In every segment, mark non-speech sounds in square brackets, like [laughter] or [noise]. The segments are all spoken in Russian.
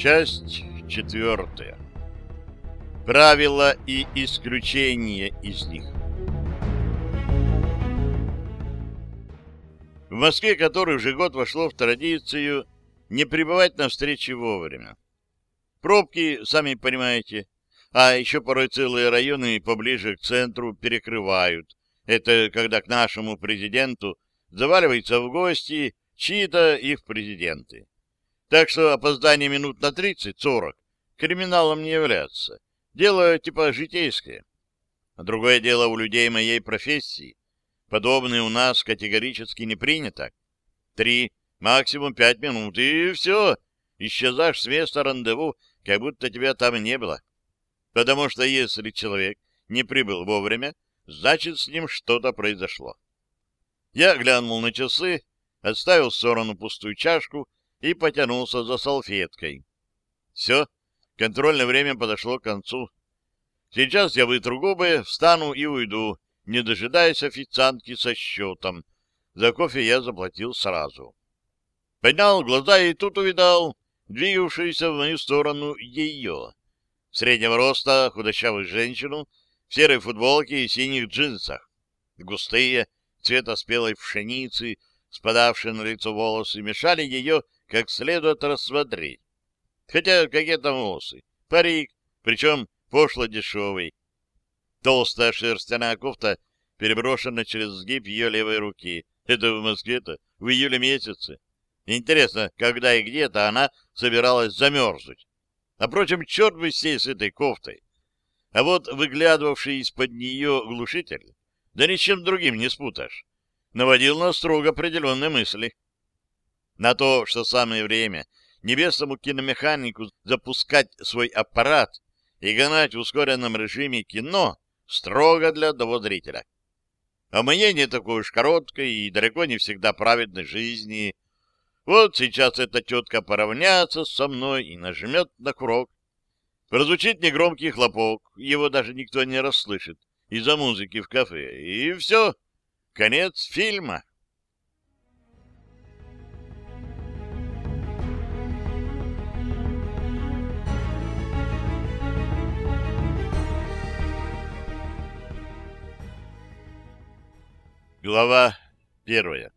Часть четвертая. Правила и исключения из них. В Москве, который уже год вошло в традицию не прибывать на встречи вовремя. Пробки, сами понимаете, а еще порой целые районы поближе к центру перекрывают. Это когда к нашему президенту заваливаются в гости чьи-то их президенты. Так что опоздание минут на 30-40 криминалом не является. Дело типа житейское. А другое дело у людей моей профессии. Подобное у нас категорически не принято. Три, максимум пять минут, и все. Исчезаешь с места рандеву, как будто тебя там не было. Потому что если человек не прибыл вовремя, значит, с ним что-то произошло. Я глянул на часы, отставил в сторону пустую чашку и потянулся за салфеткой. Все, контрольное время подошло к концу. Сейчас я вытру губы, встану и уйду, не дожидаясь официантки со счетом. За кофе я заплатил сразу. Поднял глаза и тут увидал двигавшуюся в мою сторону ее. Среднего роста худощавую женщину в серой футболке и синих джинсах. Густые, цвета спелой пшеницы, спадавшие на лицо волосы, мешали ее как следует рассмотреть. Хотя какие там волосы? Парик, причем пошло дешевый. Толстая шерстяная кофта переброшена через сгиб ее левой руки. Это в Москве-то в июле месяце. Интересно, когда и где-то она собиралась замерзнуть. А, впрочем, черт бы сей с этой кофтой. А вот выглядывавший из-под нее глушитель, да ничем другим не спутаешь, наводил на строго определенные мысли на то, что самое время небесному киномеханику запускать свой аппарат и гнать в ускоренном режиме кино строго для одного зрителя. А моей не такой уж короткой и далеко не всегда праведной жизни. Вот сейчас эта тетка поравняется со мной и нажмет на курок. Прозвучит негромкий хлопок, его даже никто не расслышит из-за музыки в кафе, и все, конец фильма. Глава первая.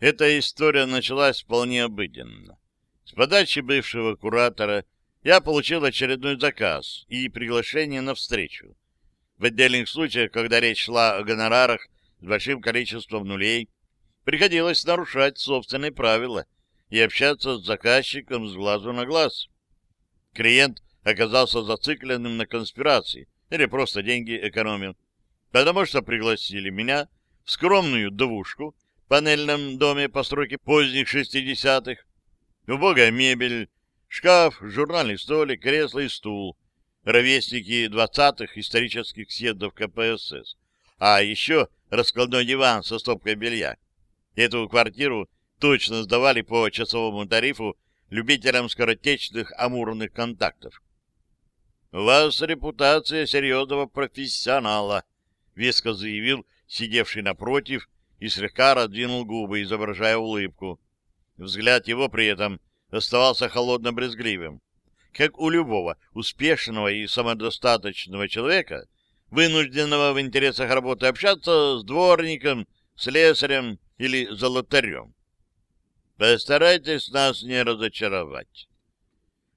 Эта история началась вполне обыденно. С подачи бывшего куратора я получил очередной заказ и приглашение на встречу. В отдельных случаях, когда речь шла о гонорарах с большим количеством нулей, приходилось нарушать собственные правила и общаться с заказчиком с глазу на глаз. Клиент оказался зацикленным на конспирации или просто деньги экономил, потому что пригласили меня скромную двушку в панельном доме постройки поздних шестидесятых, убогая мебель, шкаф, журнальный столик, кресло и стул, ровесники двадцатых исторических съездов КПСС, а еще раскладной диван со стопкой белья. Эту квартиру точно сдавали по часовому тарифу любителям скоротечных амурных контактов. «У вас репутация серьезного профессионала», — веско заявил сидевший напротив, и слегка раздвинул губы, изображая улыбку. Взгляд его при этом оставался холодно-брезгливым. Как у любого успешного и самодостаточного человека, вынужденного в интересах работы общаться с дворником, слесарем или золотарем. Постарайтесь нас не разочаровать.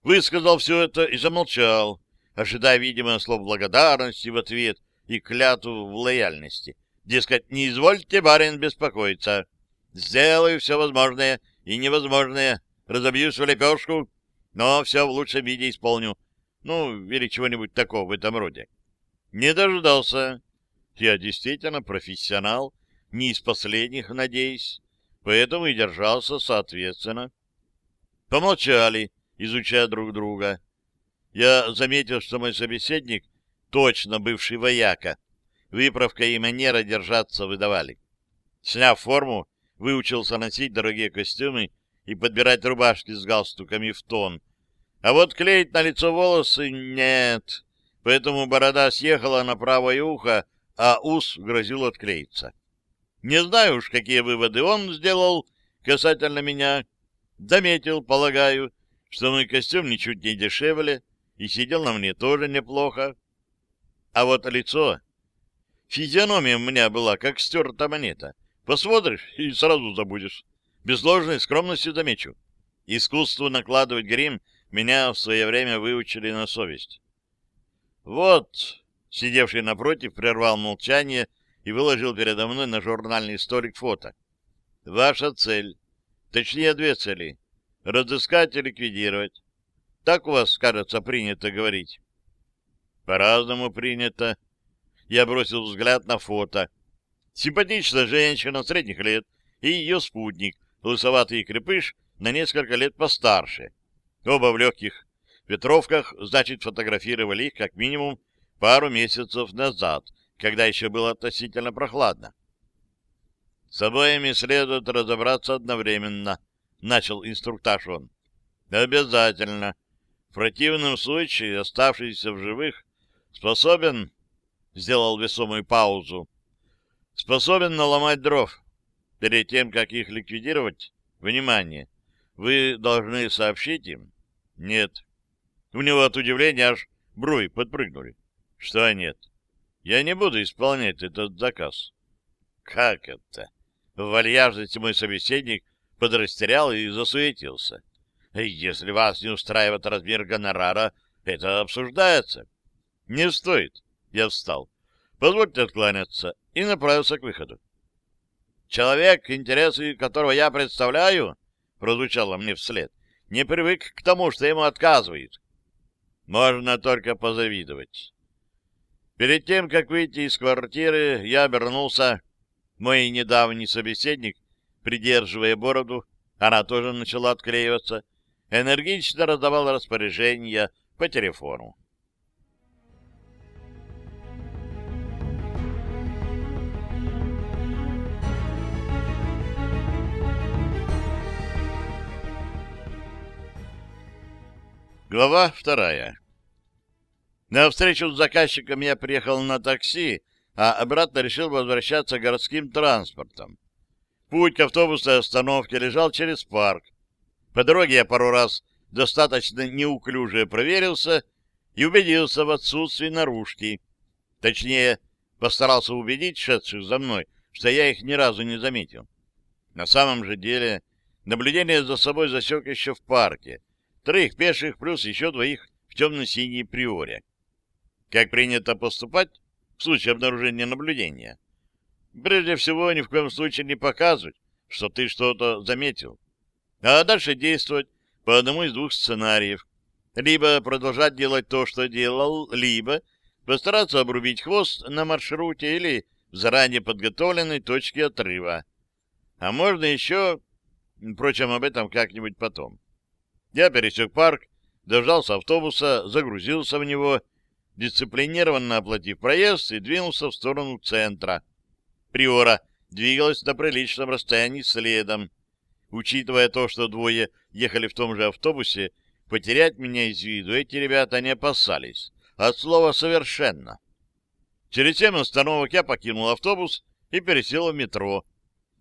Высказал все это и замолчал, ожидая, видимо, слов благодарности в ответ и клятву в лояльности, Дескать, не извольте, барин, беспокоиться. Сделаю все возможное и невозможное. Разобьюсь в лепешку, но все в лучшем виде исполню. Ну, или чего-нибудь такого в этом роде. Не дождался. Я действительно профессионал, не из последних, надеюсь, поэтому и держался соответственно. Помолчали, изучая друг друга. Я заметил, что мой собеседник точно бывший вояка, выправка и манера держаться выдавали. Сняв форму, выучился носить дорогие костюмы и подбирать рубашки с галстуками в тон. А вот клеить на лицо волосы нет, поэтому борода съехала на правое ухо, а ус грозил отклеиться. Не знаю уж, какие выводы он сделал касательно меня. Заметил, полагаю, что мой костюм ничуть не дешевле, и сидел на мне тоже неплохо. А вот лицо... Физиономия у меня была, как стертая монета. Посмотришь и сразу забудешь. Без ложной скромности замечу. Искусству накладывать грим меня в свое время выучили на совесть. Вот, сидевший напротив, прервал молчание и выложил передо мной на журнальный столик фото. Ваша цель, точнее две цели, разыскать и ликвидировать. Так у вас, кажется, принято говорить. По-разному принято. Я бросил взгляд на фото. Симпатичная женщина средних лет и ее спутник, лысоватый крепыш, на несколько лет постарше. Оба в легких ветровках, значит, фотографировали их как минимум пару месяцев назад, когда еще было относительно прохладно. С обоими следует разобраться одновременно, — начал инструктаж он. Обязательно. В противном случае оставшийся в живых способен, — сделал весомую паузу, — способен наломать дров. Перед тем, как их ликвидировать, внимание, вы должны сообщить им? Нет. У него от удивления аж брови подпрыгнули. Что нет? Я не буду исполнять этот заказ. Как это? В вальяжности мой собеседник подрастерял и засуетился. Если вас не устраивает размер гонорара, это обсуждается. Не стоит. Я встал. Позвольте откланяться и направился к выходу. Человек, интересы которого я представляю, прозвучало мне вслед, не привык к тому, что ему отказывают. Можно только позавидовать. Перед тем, как выйти из квартиры, я обернулся. Мой недавний собеседник, придерживая бороду, она тоже начала отклеиваться, энергично раздавал распоряжения по телефону. Глава вторая. На встречу с заказчиком я приехал на такси, а обратно решил возвращаться городским транспортом. Путь к автобусной остановке лежал через парк. По дороге я пару раз достаточно неуклюже проверился и убедился в отсутствии наружки. Точнее, постарался убедить шедших за мной, что я их ни разу не заметил. На самом же деле, наблюдение за собой засек еще в парке. Троих пеших плюс еще двоих в темно-синей приоре. Как принято поступать в случае обнаружения наблюдения? Прежде всего, ни в коем случае не показывать, что ты что-то заметил. А дальше действовать по одному из двух сценариев. Либо продолжать делать то, что делал, либо постараться обрубить хвост на маршруте или в заранее подготовленной точке отрыва. А можно еще... Впрочем, об этом как-нибудь потом. Я пересек парк, дождался автобуса, загрузился в него, дисциплинированно оплатив проезд и двинулся в сторону центра. Приора двигалась на приличном расстоянии следом. Учитывая то, что двое ехали в том же автобусе, потерять меня из виду эти ребята не опасались. От слова «совершенно». Через семь остановок я покинул автобус и пересел в метро.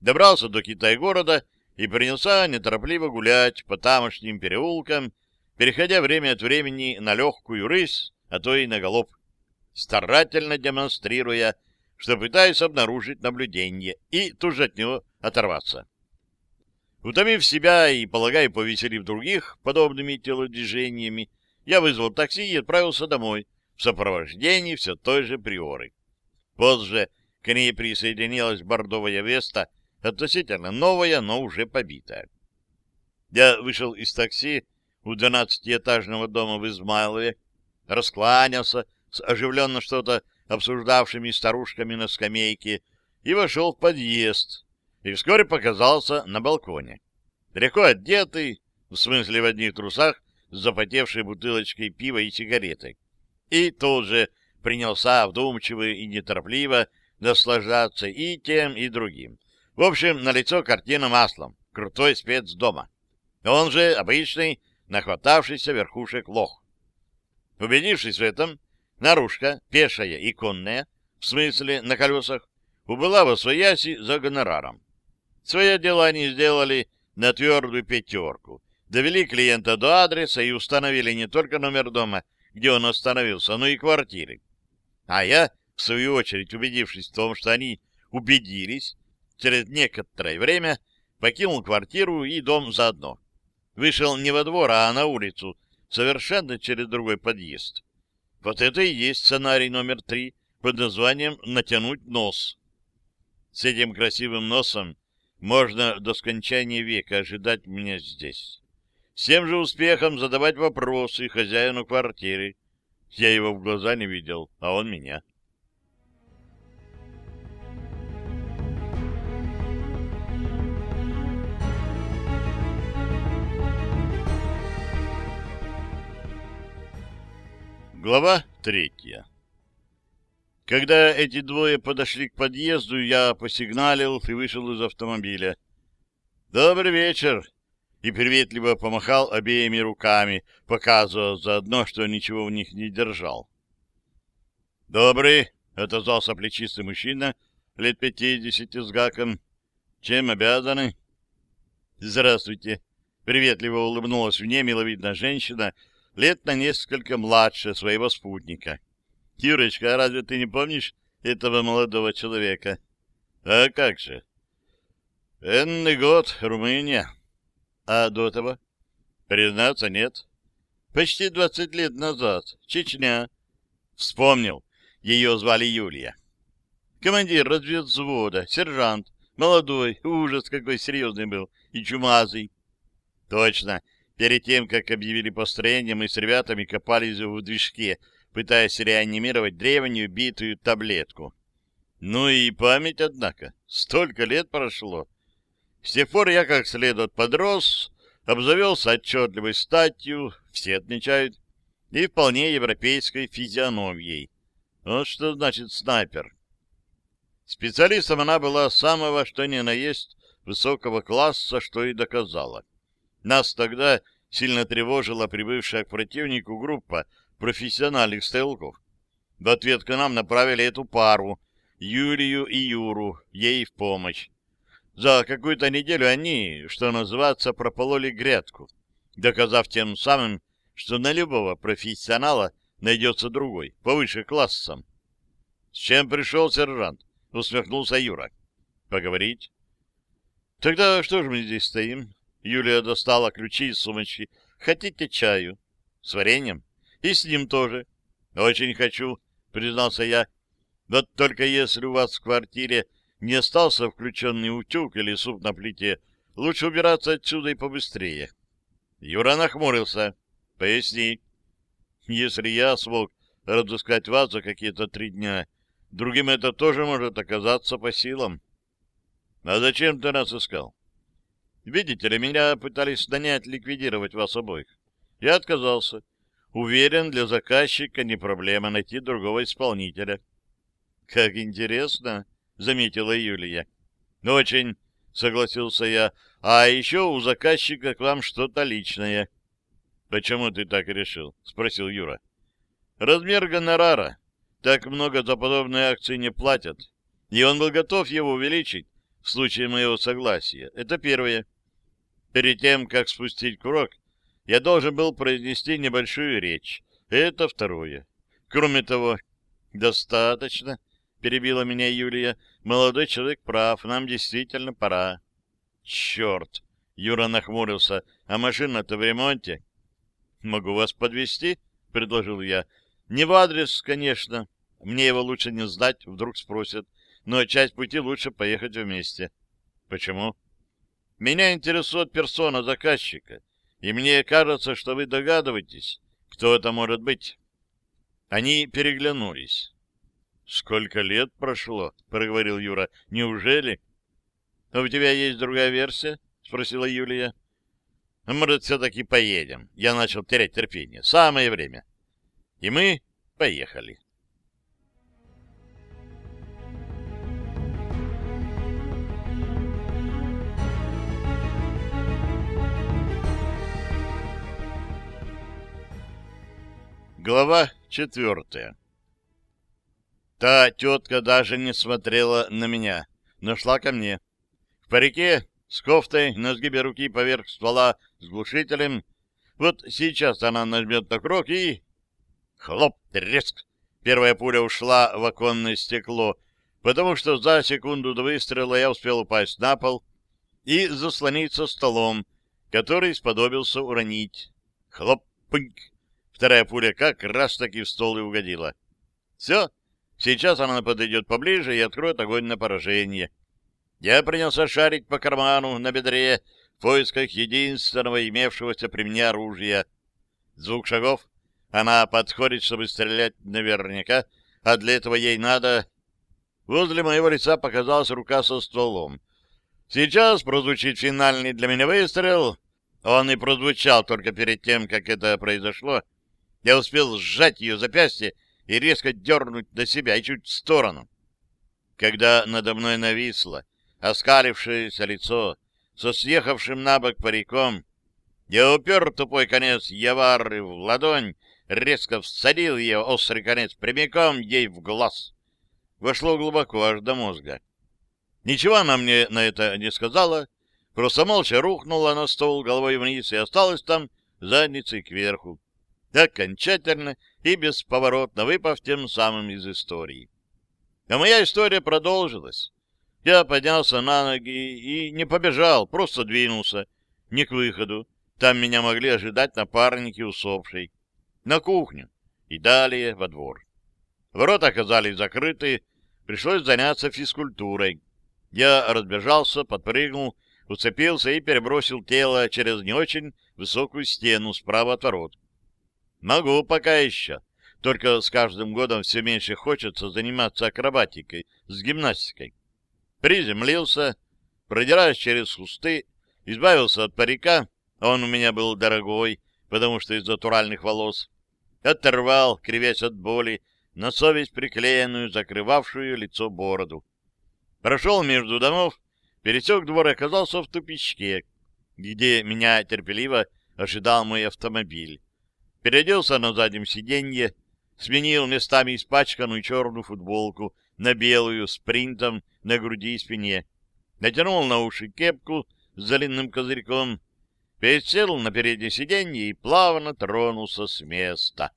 Добрался до Китай-города и принялся неторопливо гулять по тамошним переулкам, переходя время от времени на легкую рысь, а то и на галоп, старательно демонстрируя что пытаюсь обнаружить наблюдение и тут же от него оторваться. Утомив себя и, полагаю, повеселив других подобными телодвижениями, я вызвал такси и отправился домой в сопровождении все той же приоры. Позже к ней присоединилась бордовая веста, относительно новая, но уже побитая. Я вышел из такси у двенадцатиэтажного дома в Измайлове, раскланялся с оживленно что-то обсуждавшими старушками на скамейке, и вошел в подъезд, и вскоре показался на балконе. Далеко одетый, в смысле в одних трусах, с запотевшей бутылочкой пива и сигаретой. И тут же принялся вдумчиво и неторопливо наслаждаться и тем, и другим. В общем, на лицо картина маслом. Крутой спец дома. Он же обычный, нахватавшийся верхушек лох. Убедившись в этом, Наружка, пешая и конная, в смысле на колесах, убыла во свояси за гонораром. Свое дело они сделали на твердую пятерку, Довели клиента до адреса и установили не только номер дома, где он остановился, но и квартиры. А я, в свою очередь, убедившись в том, что они убедились, через некоторое время покинул квартиру и дом заодно. Вышел не во двор, а на улицу, совершенно через другой подъезд. Вот это и есть сценарий номер три под названием «Натянуть нос». С этим красивым носом можно до скончания века ожидать меня здесь. С тем же успехом задавать вопросы хозяину квартиры. Я его в глаза не видел, а он меня. Глава третья Когда эти двое подошли к подъезду, я посигналил и вышел из автомобиля. «Добрый вечер!» и приветливо помахал обеими руками, показывая заодно, что ничего в них не держал. «Добрый!» — отозвался плечистый мужчина, лет пятидесяти с гаком. «Чем обязаны?» «Здравствуйте!» — приветливо улыбнулась мне миловидная женщина, лет на несколько младше своего спутника. «Юрочка, а разве ты не помнишь этого молодого человека?» «А как же?» «Энный год, Румыния». А до того? Признаться, нет. Почти двадцать лет назад. Чечня. Вспомнил. Ее звали Юлия. Командир разведвзвода, сержант. Молодой, ужас какой серьезный был. И чумазый. Точно. Перед тем, как объявили построение, мы с ребятами копались в движке, пытаясь реанимировать древнюю битую таблетку. Ну и память, однако. Столько лет прошло. С тех пор я как следует подрос, обзавелся отчетливой статью, все отмечают, и вполне европейской физиономией. Вот что значит снайпер. Специалистом она была самого что ни на есть высокого класса, что и доказала. Нас тогда сильно тревожила прибывшая к противнику группа профессиональных стрелков. В ответ к нам направили эту пару, Юрию и Юру, ей в помощь. За какую-то неделю они, что называется, пропололи грядку, доказав тем самым, что на любого профессионала найдется другой, повыше классом. — С чем пришел сержант? — усмехнулся Юра. — Поговорить? — Тогда что же мы здесь стоим? Юлия достала ключи из сумочки. — Хотите чаю? — С вареньем? — И с ним тоже. — Очень хочу, — признался я. — Вот только если у вас в квартире не остался включенный утюг или суп на плите, лучше убираться отсюда и побыстрее. Юра нахмурился. Поясни. Если я смог разыскать вас за какие-то три дня, другим это тоже может оказаться по силам. А зачем ты нас искал? Видите ли, меня пытались нанять ликвидировать вас обоих. Я отказался. Уверен, для заказчика не проблема найти другого исполнителя. Как интересно, — заметила Юлия. «Очень», — согласился я. «А еще у заказчика к вам что-то личное». «Почему ты так решил?» — спросил Юра. «Размер гонорара. Так много за подобные акции не платят. И он был готов его увеличить в случае моего согласия. Это первое. Перед тем, как спустить курок, я должен был произнести небольшую речь. Это второе. Кроме того, достаточно, — перебила меня Юлия. — Молодой человек прав, нам действительно пора. — Черт! — Юра нахмурился. — А машина-то в ремонте? — Могу вас подвести, предложил я. — Не в адрес, конечно. Мне его лучше не сдать, вдруг спросят. Но часть пути лучше поехать вместе. — Почему? — Меня интересует персона заказчика, и мне кажется, что вы догадываетесь, кто это может быть. Они переглянулись. Сколько лет прошло, проговорил Юра. Неужели? А у тебя есть другая версия? спросила Юлия. Может, все-таки поедем. Я начал терять терпение. Самое время. И мы поехали. Глава четвертая Та тетка даже не смотрела на меня, но шла ко мне. В парике с кофтой на сгибе руки поверх ствола с глушителем. Вот сейчас она нажмет на крок и... Хлоп, треск! Первая пуля ушла в оконное стекло, потому что за секунду до выстрела я успел упасть на пол и заслониться столом, который сподобился уронить. Хлоп, пыньк! Вторая пуля как раз-таки в стол и угодила. Все, сейчас она подойдет поближе и откроет огонь на поражение. Я принялся шарить по карману на бедре в поисках единственного имевшегося при мне оружия. Звук шагов. Она подходит, чтобы стрелять наверняка, а для этого ей надо... Возле моего лица показалась рука со стволом. Сейчас прозвучит финальный для меня выстрел. Он и прозвучал только перед тем, как это произошло. Я успел сжать ее запястье и резко дернуть до себя и чуть в сторону. Когда надо мной нависло оскалившееся лицо со съехавшим на бок париком, я упер тупой конец явары в ладонь, резко всадил ее острый конец прямиком ей в глаз. Вошло глубоко, аж до мозга. Ничего она мне на это не сказала, просто молча рухнула на стол головой вниз и осталась там задницей кверху, окончательно и бесповоротно выпав тем самым из истории. А моя история продолжилась. Я поднялся на ноги и не побежал, просто двинулся. Не к выходу. Там меня могли ожидать напарники усопшей. На кухню. И далее во двор. Ворота оказались закрыты. Пришлось заняться физкультурой. Я разбежался, подпрыгнул, уцепился и перебросил тело через не очень высокую стену справа от ворот. Могу пока еще. Только с каждым годом все меньше хочется заниматься акробатикой, с гимнастикой приземлился, продираясь через кусты, избавился от парика, он у меня был дорогой, потому что из натуральных волос, оторвал, кривясь от боли, на совесть приклеенную, закрывавшую лицо бороду. Прошел между домов, пересек двор и оказался в тупичке, где меня терпеливо ожидал мой автомобиль. Переоделся на заднем сиденье, сменил местами испачканную черную футболку на белую с принтом на груди и спине, натянул на уши кепку с длинным козырьком, пересел на переднее сиденье и плавно тронулся с места.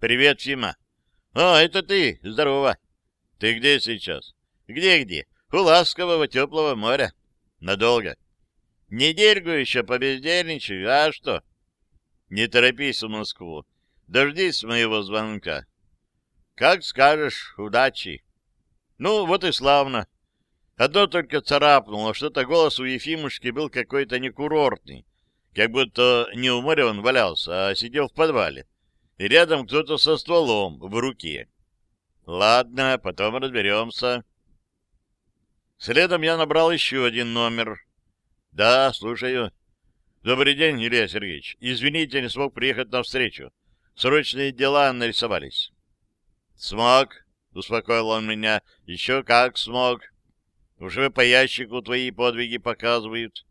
«Привет, Фима!» «О, это ты! Здорово! Ты где сейчас?» «Где-где? У ласкового теплого моря. Надолго. Недельку еще побездельничаю, а что?» «Не торопись в Москву. Дождись моего звонка. Как скажешь, удачи. Ну, вот и славно. Одно только царапнуло, что-то голос у Ефимушки был какой-то некурортный, как будто не у моря он валялся, а сидел в подвале, и рядом кто-то со стволом в руке. Ладно, потом разберемся. Следом я набрал еще один номер. Да, слушаю. Добрый день, Илья Сергеевич. Извините, не смог приехать на встречу. Срочные дела нарисовались. Смог, успокоил он меня. Еще как смог. Уже по ящику твои подвиги показывают.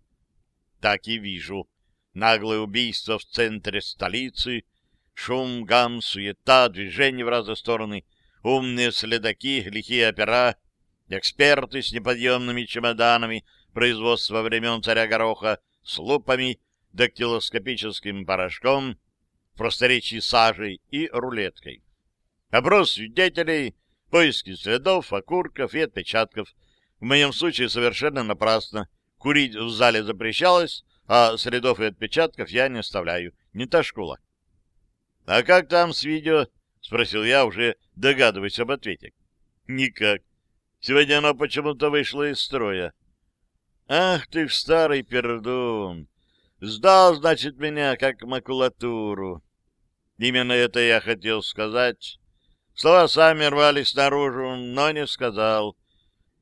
Так и вижу. Наглое убийство в центре столицы, шум, гам, суета, движение в разные стороны, умные следаки, лихие опера, эксперты с неподъемными чемоданами производства времен царя Гороха, с лупами, дактилоскопическим порошком, просторечии сажей и рулеткой. Опрос свидетелей, поиски следов, окурков и отпечатков. В моем случае совершенно напрасно. Курить в зале запрещалось, а следов и отпечатков я не оставляю. Не та школа. — А как там с видео? — спросил я, уже догадываясь об ответе. — Никак. Сегодня оно почему-то вышло из строя. — Ах ты ж старый пердун! Сдал, значит, меня как макулатуру. Именно это я хотел сказать. Слова сами рвались наружу, но не сказал.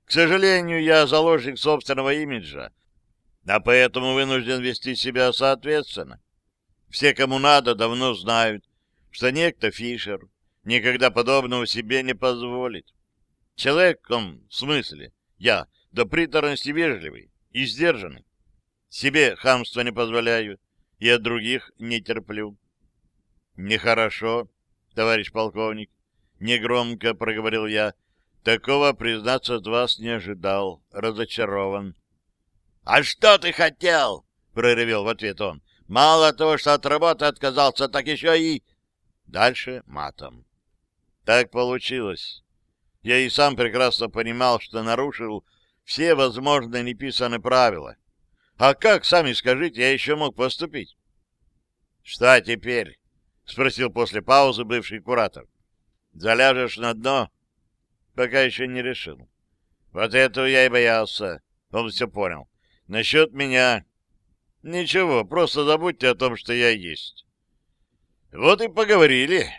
К сожалению, я заложник собственного имиджа, а поэтому вынужден вести себя соответственно. Все, кому надо, давно знают, что некто Фишер никогда подобного себе не позволит. Человек он, в смысле, я, до приторности вежливый и сдержанный. Себе хамства не позволяю и от других не терплю. Нехорошо, товарищ полковник. — негромко проговорил я. Такого, признаться, от вас не ожидал. Разочарован. — А что ты хотел? — проревел в ответ он. — Мало того, что от работы отказался, так еще и... Дальше матом. Так получилось. Я и сам прекрасно понимал, что нарушил все возможные неписанные правила. А как, сами скажите, я еще мог поступить? — Что теперь? — спросил после паузы бывший куратор. — Заляжешь на дно? — Пока еще не решил. Вот этого я и боялся. Он все понял. Насчет меня... Ничего, просто забудьте о том, что я есть. Вот и поговорили.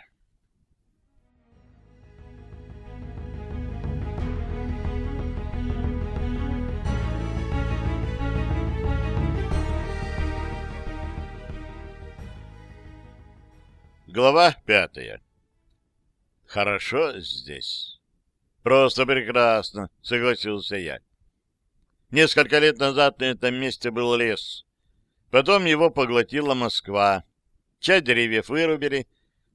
Глава пятая. Хорошо здесь. Просто прекрасно, согласился я. Несколько лет назад на этом месте был лес. Потом его поглотила Москва. Часть деревьев вырубили,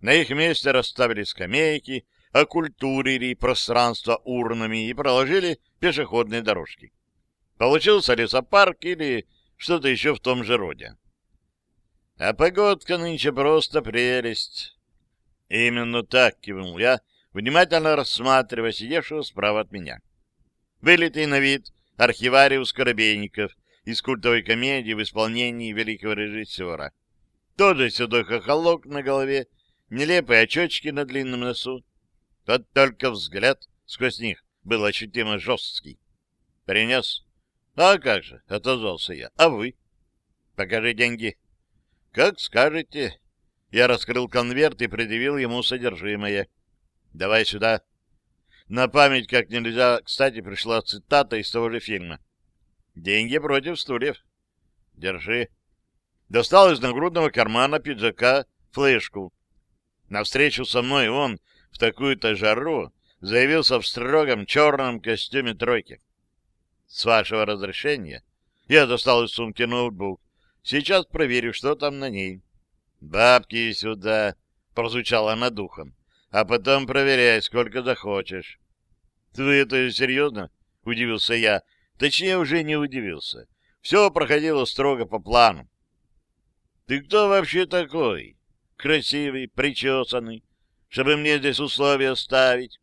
на их месте расставили скамейки, окультурили пространство урнами и проложили пешеходные дорожки. Получился лесопарк или что-то еще в том же роде. А погодка нынче просто прелесть. Именно так кивнул я, внимательно рассматривая сидевшего справа от меня. Вылитый на вид архивариус Коробейников из культовой комедии в исполнении великого режиссера. Тот же седой хохолок на голове, нелепые очечки на длинном носу. Тот только взгляд сквозь них был ощутимо жесткий. «Принес?» «А как же?» — отозвался я. «А вы?» «Покажи деньги». «Как скажете». Я раскрыл конверт и предъявил ему содержимое. «Давай сюда». На память как нельзя, кстати, пришла цитата из того же фильма. «Деньги против стульев». «Держи». Достал из нагрудного кармана пиджака флешку. Навстречу со мной он в такую-то жару заявился в строгом черном костюме тройки. «С вашего разрешения?» Я достал из сумки ноутбук. Сейчас проверю, что там на ней. «Бабки сюда!» — прозвучало над духом. «А потом проверяй, сколько захочешь». «Ты это серьезно?» — удивился я. Точнее, уже не удивился. Все проходило строго по плану. «Ты кто вообще такой? Красивый, причесанный, чтобы мне здесь условия ставить?»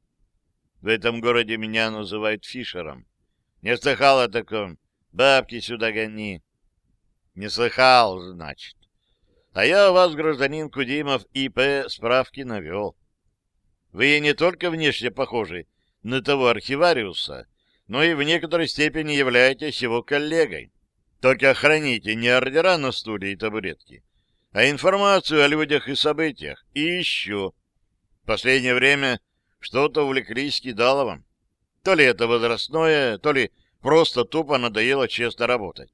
В этом городе меня называют Фишером. Не слыхал о таком. Бабки сюда гони. Не слыхал, значит. А я у вас, гражданин Кудимов, ИП справки навел. Вы не только внешне похожи на того архивариуса, но и в некоторой степени являетесь его коллегой. Только храните не ордера на стуле и табуретке, а информацию о людях и событиях. И еще. В последнее время что-то увлеклись Кидаловым. То ли это возрастное, то ли просто тупо надоело честно работать.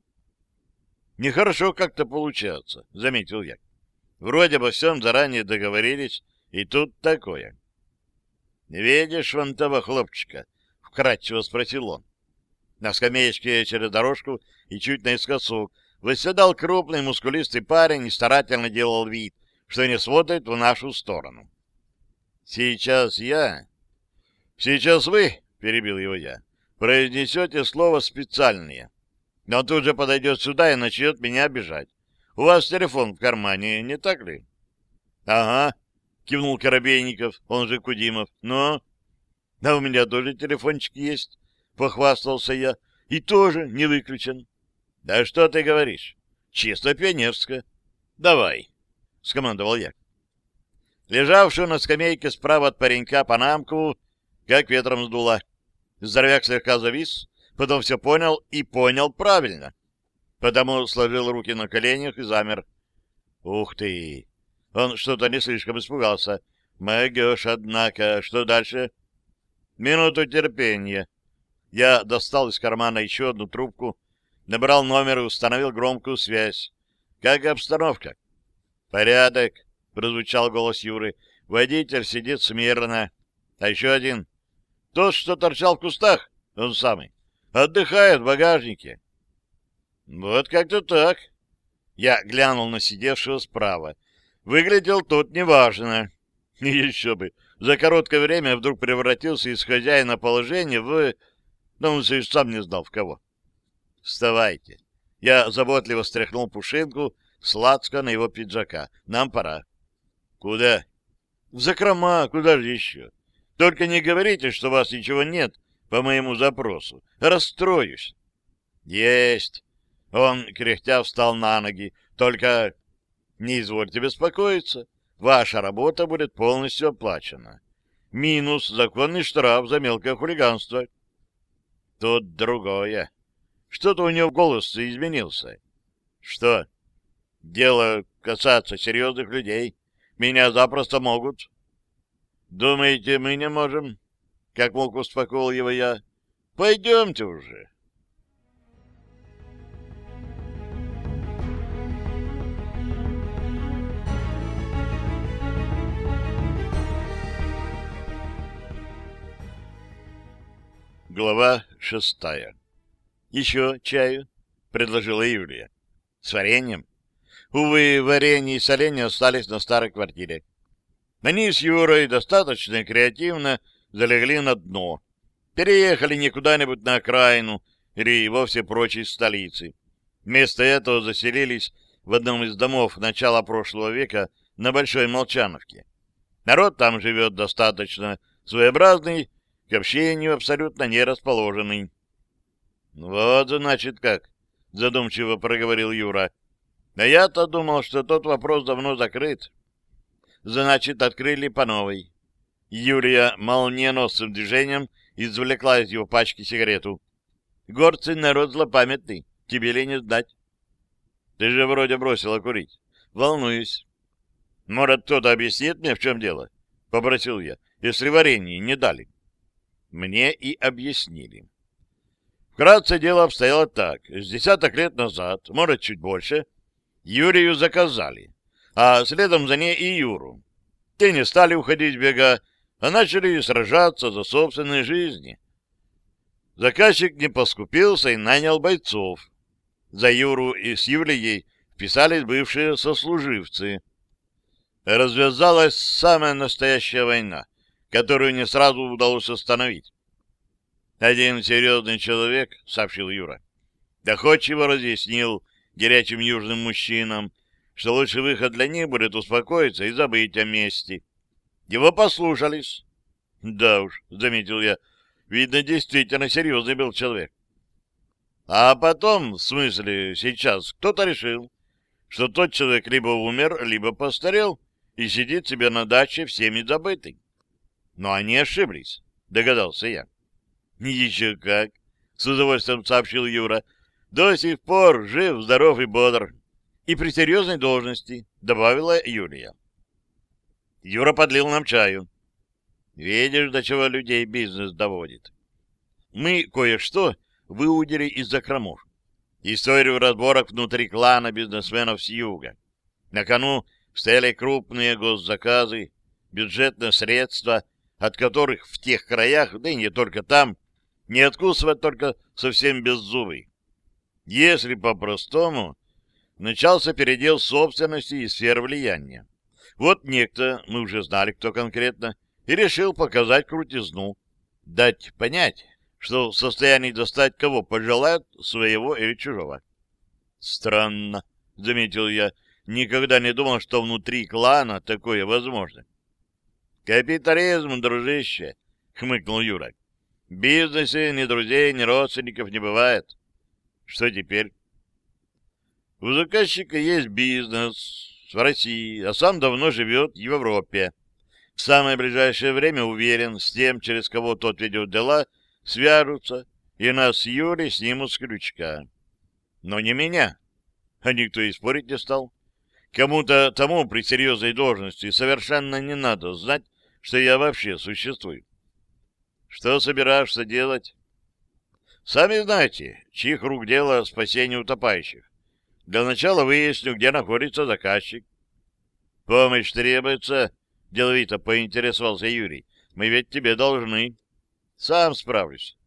Нехорошо как-то получается, — заметил я. Вроде бы всем заранее договорились, и тут такое. — Видишь вон того хлопчика? — вкратчиво спросил он. На скамеечке через дорожку и чуть наискосок восседал крупный мускулистый парень и старательно делал вид, что не смотрит в нашу сторону. — Сейчас я... — Сейчас вы, — перебил его я, — произнесете слово «специальные». Но он тут же подойдет сюда и начнет меня обижать. У вас телефон в кармане, не так ли? — Ага, — кивнул Коробейников, он же Кудимов. — Но... — Да у меня тоже телефончик есть, — похвастался я. — И тоже не выключен. — Да что ты говоришь? Чисто пионерско. — Давай, — скомандовал я. Лежавшую на скамейке справа от паренька панамку, как ветром сдуло. Здоровяк слегка завис, потом все понял и понял правильно. Потому сложил руки на коленях и замер. Ух ты! Он что-то не слишком испугался. Мэгёш, однако, что дальше? Минуту терпения. Я достал из кармана еще одну трубку, набрал номер и установил громкую связь. Как обстановка? Порядок, прозвучал голос Юры. Водитель сидит смирно. А еще один. Тот, что торчал в кустах, он самый. Отдыхает в багажнике. Вот как-то так. Я глянул на сидевшего справа. Выглядел тот неважно. [laughs] Еще бы. за короткое время вдруг превратился из хозяина положения в... Ну, он сам не знал в кого. «Вставайте!» Я заботливо стряхнул пушинку сладко на его пиджака. «Нам пора». «Куда?» «В закрома, куда же еще? Только не говорите, что вас ничего нет по моему запросу. Расстроюсь». «Есть!» Он, кряхтя, встал на ноги. «Только не извольте беспокоиться. Ваша работа будет полностью оплачена. Минус законный штраф за мелкое хулиганство». «Тут другое. Что-то у него голос изменился». «Что?» «Дело касаться серьезных людей». Меня запросто могут. Думаете, мы не можем? Как мог успокоил его я. Пойдемте уже. Глава шестая. «Еще чаю?» — предложила Юлия. «С вареньем?» Увы, варенье и соленье остались на старой квартире. Они с Юрой достаточно креативно залегли на дно. Переехали не куда-нибудь на окраину или вовсе прочей столицы. Вместо этого заселились в одном из домов начала прошлого века на Большой Молчановке. Народ там живет достаточно своеобразный, к общению абсолютно не расположенный. — Вот, значит, как, — задумчиво проговорил Юра. А я-то думал, что тот вопрос давно закрыт. Значит, открыли по новой. Юлия молниеносным движением извлекла из его пачки сигарету. Горцы народ злопамятный, тебе ли не знать? Ты же вроде бросила курить. Волнуюсь. Может, кто-то объяснит мне, в чем дело? Попросил я, если варенье не дали. Мне и объяснили. Вкратце дело обстояло так. С десяток лет назад, может, чуть больше, Юрию заказали, а следом за ней и Юру. Те не стали уходить бега, а начали сражаться за собственные жизни. Заказчик не поскупился и нанял бойцов. За Юру и с Юлией вписались бывшие сослуживцы. Развязалась самая настоящая война, которую не сразу удалось остановить. Один серьезный человек, — сообщил Юра, — доходчиво разъяснил, горячим южным мужчинам, что лучший выход для них будет успокоиться и забыть о мести. Его послушались. Да уж, заметил я, видно, действительно серьезный был человек. А потом, в смысле, сейчас кто-то решил, что тот человек либо умер, либо постарел и сидит себе на даче всеми забытый. Но они ошиблись, догадался я. Еще как, с удовольствием сообщил Юра, до сих пор жив, здоров и бодр. И при серьезной должности, добавила Юлия. Юра подлил нам чаю. Видишь, до чего людей бизнес доводит. Мы кое-что выудили из закромов. Историю разборок внутри клана бизнесменов с юга. На кону стояли крупные госзаказы, бюджетные средства, от которых в тех краях, да и не только там, не откусывать только совсем беззубый. Если по-простому, начался передел собственности и сфер влияния. Вот некто, мы уже знали, кто конкретно, и решил показать крутизну, дать понять, что в состоянии достать кого пожелает, своего или чужого. Странно, — заметил я, — никогда не думал, что внутри клана такое возможно. Капитализм, дружище, — хмыкнул Юра. В бизнесе ни друзей, ни родственников не бывает. Что теперь? У заказчика есть бизнес в России, а сам давно живет в Европе. В самое ближайшее время, уверен, с тем, через кого тот ведет дела, свяжутся, и нас с снимут с крючка. Но не меня. А никто и спорить не стал. Кому-то тому при серьезной должности совершенно не надо знать, что я вообще существую. Что собираешься делать? Сами знаете, чьих рук дело спасение утопающих. Для начала выясню, где находится заказчик. Помощь требуется, деловито поинтересовался Юрий. Мы ведь тебе должны. Сам справлюсь.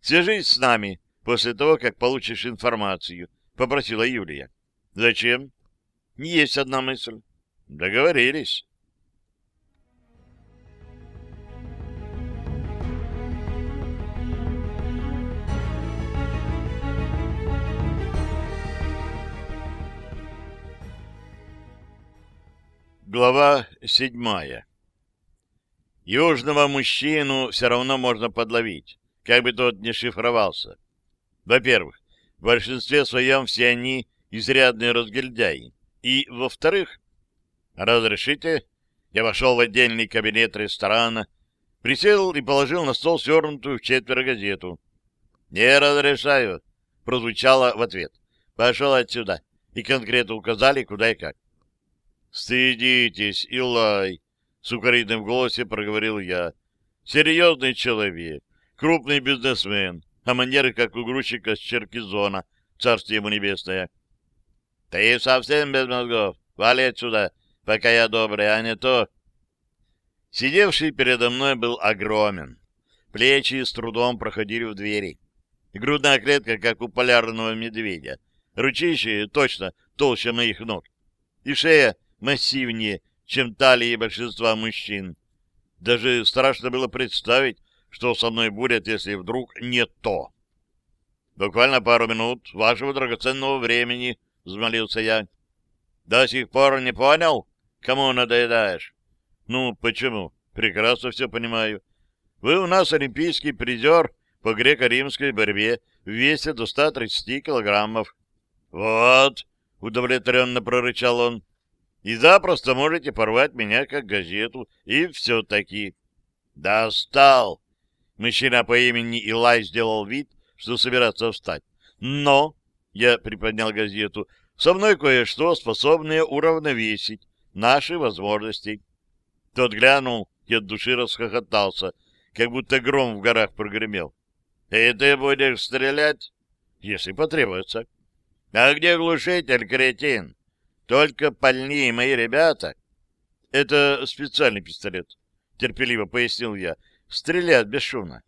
Свяжись с нами после того, как получишь информацию, попросила Юлия. Зачем? Есть одна мысль. Договорились. Глава седьмая. Южного мужчину все равно можно подловить, как бы тот не шифровался. Во-первых, в большинстве своем все они изрядные разгильдяи. И, во-вторых, разрешите, я вошел в отдельный кабинет ресторана, присел и положил на стол свернутую в четверо газету. «Не разрешаю», — прозвучало в ответ. «Пошел отсюда». И конкретно указали, куда и как. «Стыдитесь, Илай!» — с укорительным в голосе проговорил я. «Серьезный человек, крупный бизнесмен, а манеры, как у грузчика с Черкизона, царствие ему небесное». «Ты совсем без мозгов. Вали отсюда, пока я добрый, а не то...» Сидевший передо мной был огромен. Плечи с трудом проходили в двери. Грудная клетка, как у полярного медведя. Ручище точно толще моих ног. И шея массивнее, чем талии большинства мужчин. Даже страшно было представить, что со мной будет, если вдруг не то. «Буквально пару минут вашего драгоценного времени», — взмолился я. «До сих пор не понял, кому надоедаешь?» «Ну, почему? Прекрасно все понимаю. Вы у нас олимпийский призер по греко-римской борьбе в весе до 130 килограммов». «Вот», — удовлетворенно прорычал он, и запросто можете порвать меня как газету. И все-таки. Достал! Мужчина по имени Илай сделал вид, что собирается встать. Но, я приподнял газету, со мной кое-что, способное уравновесить наши возможности. Тот глянул и от души расхохотался, как будто гром в горах прогремел. — И ты будешь стрелять? — Если потребуется. — А где глушитель, кретин? Только пальни, мои ребята. Это специальный пистолет, терпеливо пояснил я. Стреляют бесшумно.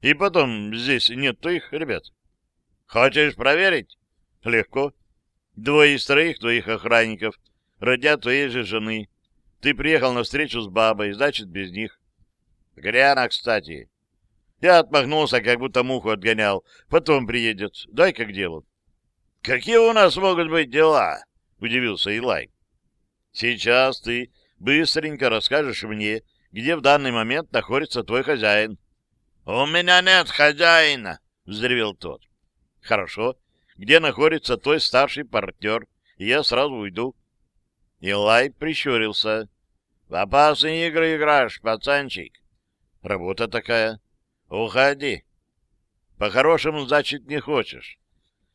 И потом, здесь нет твоих ребят. Хочешь проверить? Легко. Двое из троих твоих охранников родят твоей же жены. Ты приехал на встречу с бабой, значит, без них. Где она, кстати? Я отмахнулся, как будто муху отгонял. Потом приедет. Дай-ка к делу. Какие у нас могут быть дела? — удивился Илай. «Сейчас ты быстренько расскажешь мне, где в данный момент находится твой хозяин». «У меня нет хозяина!» — взревел тот. «Хорошо. Где находится твой старший партнер? И я сразу уйду». Илай прищурился. «В опасные игры играешь, пацанчик». «Работа такая». «Уходи». «По-хорошему, значит, не хочешь».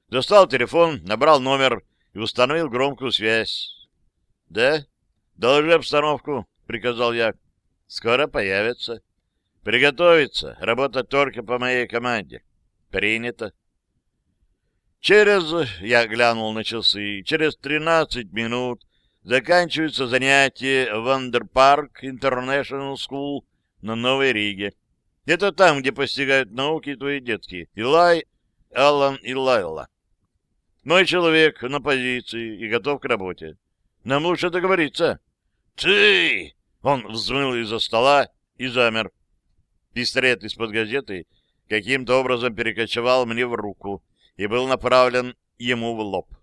Достал телефон, набрал номер и установил громкую связь. — Да? Доложи обстановку, — приказал я. — Скоро появится. — Приготовиться. Работать только по моей команде. — Принято. Через, я глянул на часы, через тринадцать минут заканчивается занятие в Андерпарк International School на Новой Риге. Это там, где постигают науки твои детки. Илай, Аллан и Лайла. Мой человек на позиции и готов к работе. Нам лучше договориться. Ты! Он взмыл из-за стола и замер. Пистолет из-под газеты каким-то образом перекочевал мне в руку и был направлен ему в лоб.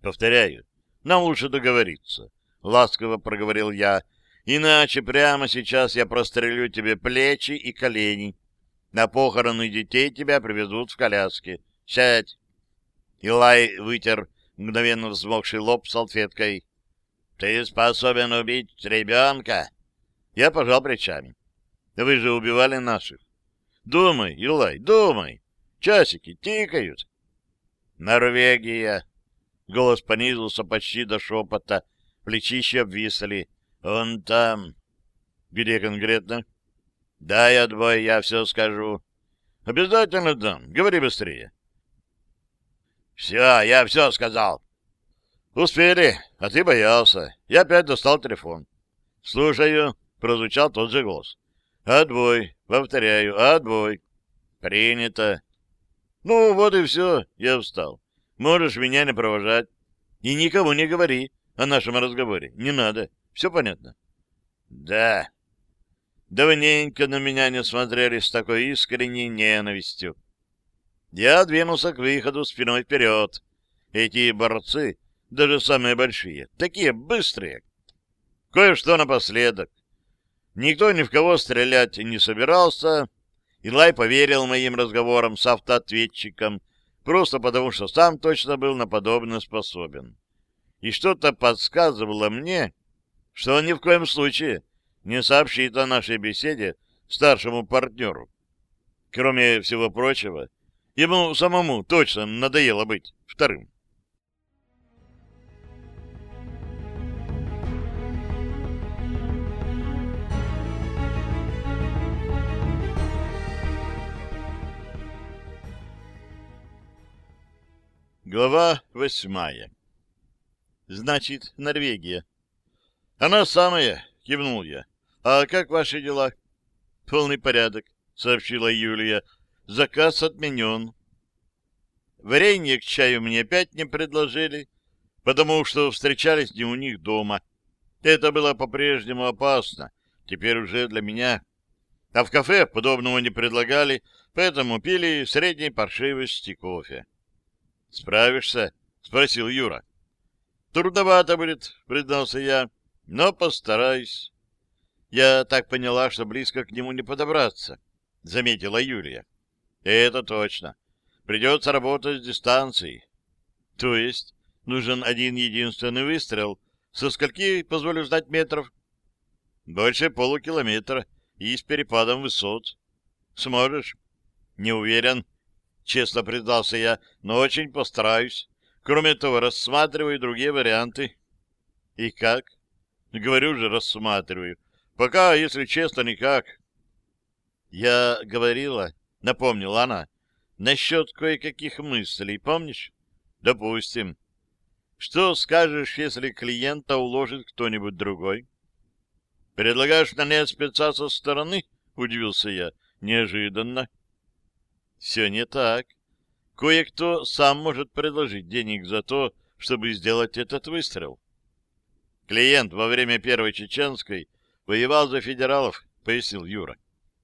Повторяю, нам лучше договориться. Ласково проговорил я. Иначе прямо сейчас я прострелю тебе плечи и колени. На похороны детей тебя привезут в коляске. Сядь. Илай вытер мгновенно взмокший лоб салфеткой. — Ты способен убить ребенка? Я пожал плечами. — Вы же убивали наших. — Думай, Илай, думай. Часики тикают. — Норвегия. Голос понизился почти до шепота. Плечища обвисли. — Он там. — Где конкретно? — Дай отбой, я все скажу. — Обязательно дам. Говори быстрее. — все, я все сказал. Успели, а ты боялся. Я опять достал телефон. Слушаю, прозвучал тот же голос. Отбой, повторяю, отбой. Принято. Ну, вот и все, я встал. Можешь меня не провожать. И никому не говори о нашем разговоре. Не надо. Все понятно? Да. Давненько на меня не смотрели с такой искренней ненавистью. Я двинулся к выходу спиной вперед. Эти борцы, даже самые большие, такие быстрые. Кое-что напоследок. Никто ни в кого стрелять не собирался. Илай поверил моим разговорам с автоответчиком, просто потому что сам точно был на подобное способен. И что-то подсказывало мне, что он ни в коем случае не сообщит о нашей беседе старшему партнеру. Кроме всего прочего, ему самому точно надоело быть вторым. Глава восьмая Значит, Норвегия. Она самая, кивнул я. А как ваши дела? Полный порядок, сообщила Юлия. Заказ отменен. Варенье к чаю мне опять не предложили, потому что встречались не у них дома. Это было по-прежнему опасно, теперь уже для меня. А в кафе подобного не предлагали, поэтому пили средней паршивости кофе. «Справишься?» — спросил Юра. «Трудновато будет», — признался я, — «но постараюсь». «Я так поняла, что близко к нему не подобраться», — заметила Юлия. «Это точно. Придется работать с дистанцией». «То есть нужен один единственный выстрел. Со скольки, позволю знать, метров?» «Больше полукилометра и с перепадом высот». «Сможешь?» «Не уверен», — честно признался я, — но очень постараюсь. Кроме того, рассматриваю другие варианты. — И как? — Говорю же, рассматриваю. Пока, если честно, никак. — Я говорила, — напомнила она, — насчет кое-каких мыслей, помнишь? — Допустим. Что скажешь, если клиента уложит кто-нибудь другой? — Предлагаешь нанять спеца со стороны? — удивился я. — Неожиданно. — все не так. Кое-кто сам может предложить денег за то, чтобы сделать этот выстрел. Клиент во время Первой Чеченской воевал за федералов, пояснил Юра.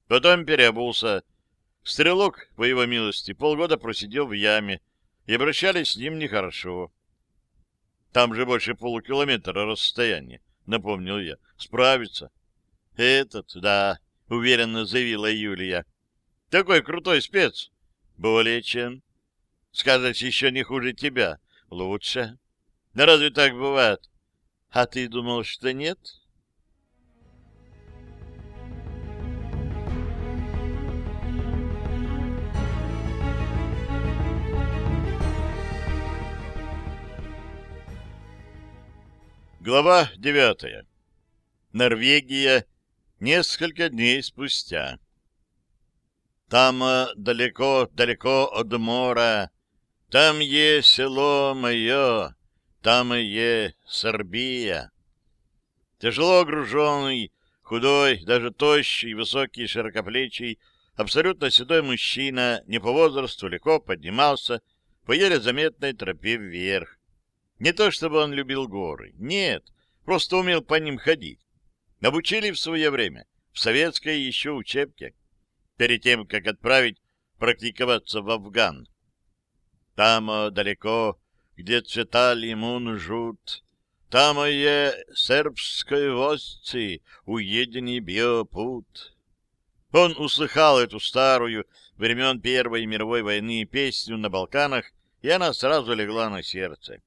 Потом переобулся. Стрелок, по его милости, полгода просидел в яме, и обращались с ним нехорошо. Там же больше полукилометра расстояния, напомнил я. Справится. Этот, да, уверенно заявила Юлия. Такой крутой спец. Более чем. Сказать еще не хуже тебя. Лучше. Да разве так бывает? А ты думал, что нет? Глава девятая. Норвегия. Несколько дней спустя. Там далеко-далеко от мора, там є село мое, там є Сербия. Тяжело груженный, худой, даже тощий, высокий, широкоплечий, абсолютно седой мужчина не по возрасту легко поднимался по еле заметной тропе вверх. Не то чтобы он любил горы, нет, просто умел по ним ходить. Обучили в свое время, в советской еще учебке перед тем, как отправить практиковаться в Афган. Там э, далеко, где цветали мунжут, там є сербской возці, уедений биопут. Он услыхал эту старую времен Первой мировой войны песню на Балканах, и она сразу легла на сердце.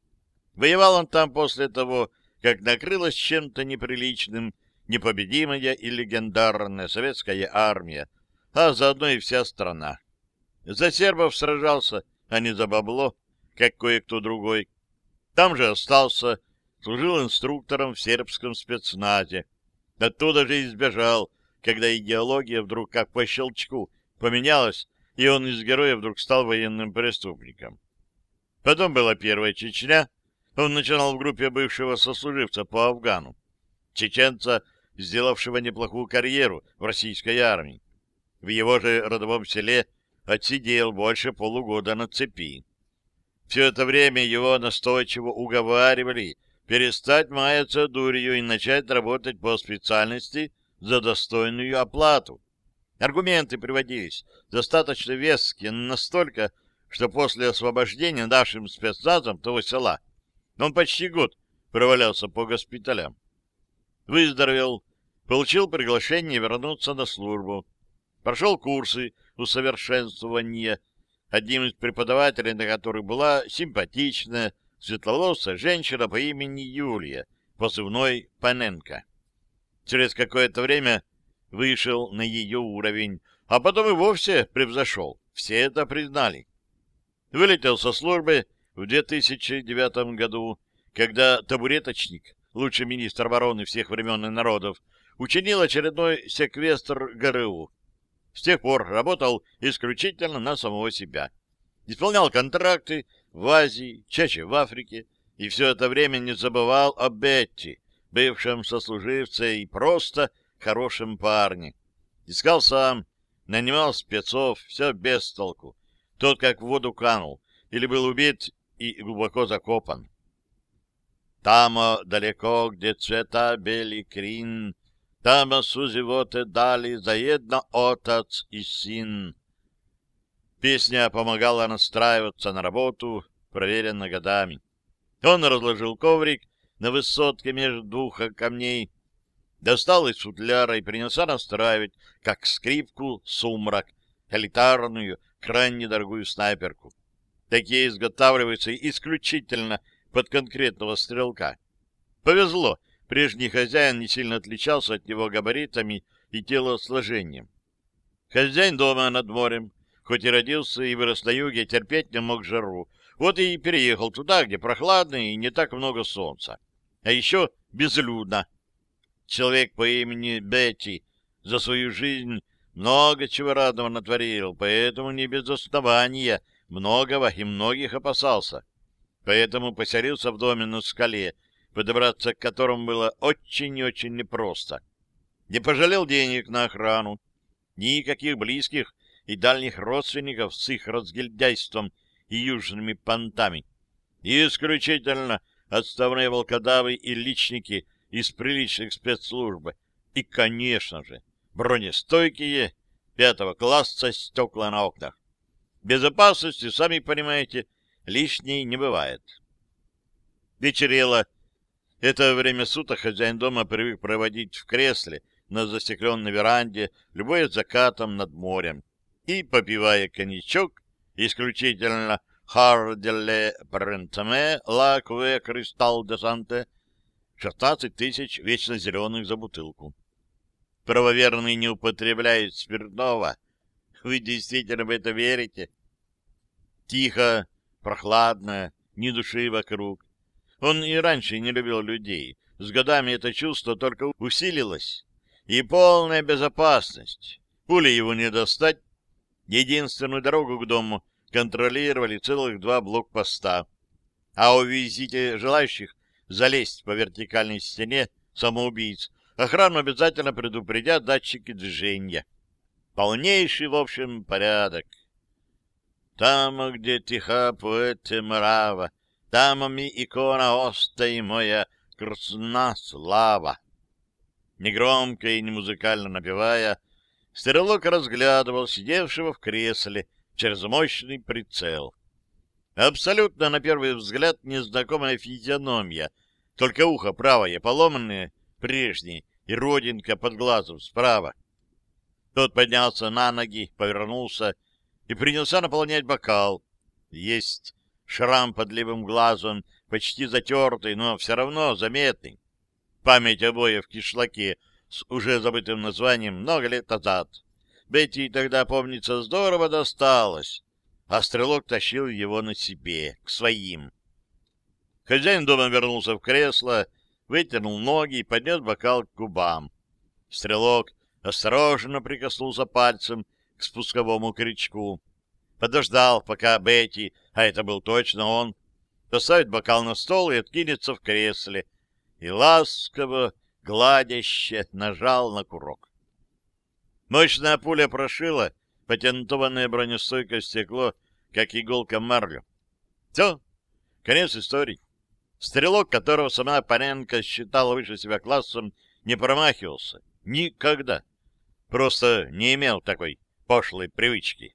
Воевал он там после того, как накрылась чем-то неприличным непобедимая и легендарная советская армия, а заодно и вся страна. За сербов сражался, а не за бабло, как кое-кто другой. Там же остался, служил инструктором в сербском спецназе. Оттуда же избежал, когда идеология вдруг как по щелчку поменялась, и он из героя вдруг стал военным преступником. Потом была первая Чечня. Он начинал в группе бывшего сослуживца по Афгану, чеченца, сделавшего неплохую карьеру в российской армии в его же родовом селе отсидел больше полугода на цепи. Все это время его настойчиво уговаривали перестать маяться дурью и начать работать по специальности за достойную оплату. Аргументы приводились достаточно веские, настолько, что после освобождения нашим спецназом того села он почти год провалялся по госпиталям. Выздоровел, получил приглашение вернуться на службу. Прошел курсы усовершенствования, одним из преподавателей на которых была симпатичная, светловолосая женщина по имени Юлия, позывной Паненко. Через какое-то время вышел на ее уровень, а потом и вовсе превзошел. Все это признали. Вылетел со службы в 2009 году, когда табуреточник, лучший министр обороны всех времен и народов, учинил очередной секвестр ГРУ. С тех пор работал исключительно на самого себя. Исполнял контракты в Азии, чаще в Африке, и все это время не забывал о Бетти, бывшем сослуживце и просто хорошем парне. Искал сам, нанимал спецов, все без толку. Тот как в воду канул, или был убит и глубоко закопан. Тамо далеко, где цвета бели крин, Тамо сузивоте дали заедно отец и сын. Песня помогала настраиваться на работу, проверенно годами. Он разложил коврик на высотке между двух камней, достал из футляра и принялся настраивать, как скрипку, сумрак, элитарную, крайне дорогую снайперку. Такие изготавливаются исключительно под конкретного стрелка. Повезло, прежний хозяин не сильно отличался от него габаритами и телосложением. Хозяин дома над морем, хоть и родился и вырос на юге, терпеть не мог жару, вот и переехал туда, где прохладно и не так много солнца. А еще безлюдно. Человек по имени Бетти за свою жизнь много чего радного натворил, поэтому не без основания многого и многих опасался. Поэтому поселился в доме на скале, подобраться к которому было очень и очень непросто. Не пожалел денег на охрану. Никаких близких и дальних родственников с их разгильдяйством и южными понтами. И исключительно отставные волкодавы и личники из приличных спецслужб. И, конечно же, бронестойкие пятого класса стекла на окнах. Безопасности, сами понимаете, лишней не бывает. Вечерело. Это время суток хозяин дома привык проводить в кресле на застекленной веранде, любое закатом над морем, и, попивая коньячок, исключительно «Харделе Прентаме Ла Кве Кристалл де Санте», 16 тысяч вечно зеленых за бутылку. Правоверный не употребляет спиртного. Вы действительно в это верите? Тихо, прохладно, ни души вокруг. Он и раньше не любил людей. С годами это чувство только усилилось. И полная безопасность. Пули его не достать. Единственную дорогу к дому контролировали целых два блокпоста. А о визите желающих залезть по вертикальной стене самоубийц охрану обязательно предупредят датчики движения. Полнейший, в общем, порядок. Там, где тиха поэте мрава, там ми икона оста и моя красна слава. Негромко и немузыкально напевая, стрелок разглядывал сидевшего в кресле через мощный прицел. Абсолютно, на первый взгляд, незнакомая физиономия, только ухо правое поломанное, прежнее, и родинка под глазом справа. Тот поднялся на ноги, повернулся и принялся наполнять бокал. Есть шрам под левым глазом, почти затертый, но все равно заметный. Память обоев в кишлаке с уже забытым названием много лет назад. Бетти тогда, помнится, здорово досталось, а стрелок тащил его на себе, к своим. Хозяин дома вернулся в кресло, вытянул ноги и поднес бокал к губам. Стрелок осторожно прикоснулся пальцем к спусковому крючку. Подождал, пока Бетти, а это был точно он, поставит бокал на стол и откинется в кресле, и ласково, гладяще нажал на курок. Мощная пуля прошила патентованное бронестойкое стекло, как иголка марлю. Все, конец истории. Стрелок, которого сама Паренко считала выше себя классом, не промахивался. Никогда. Просто не имел такой пошлой привычки.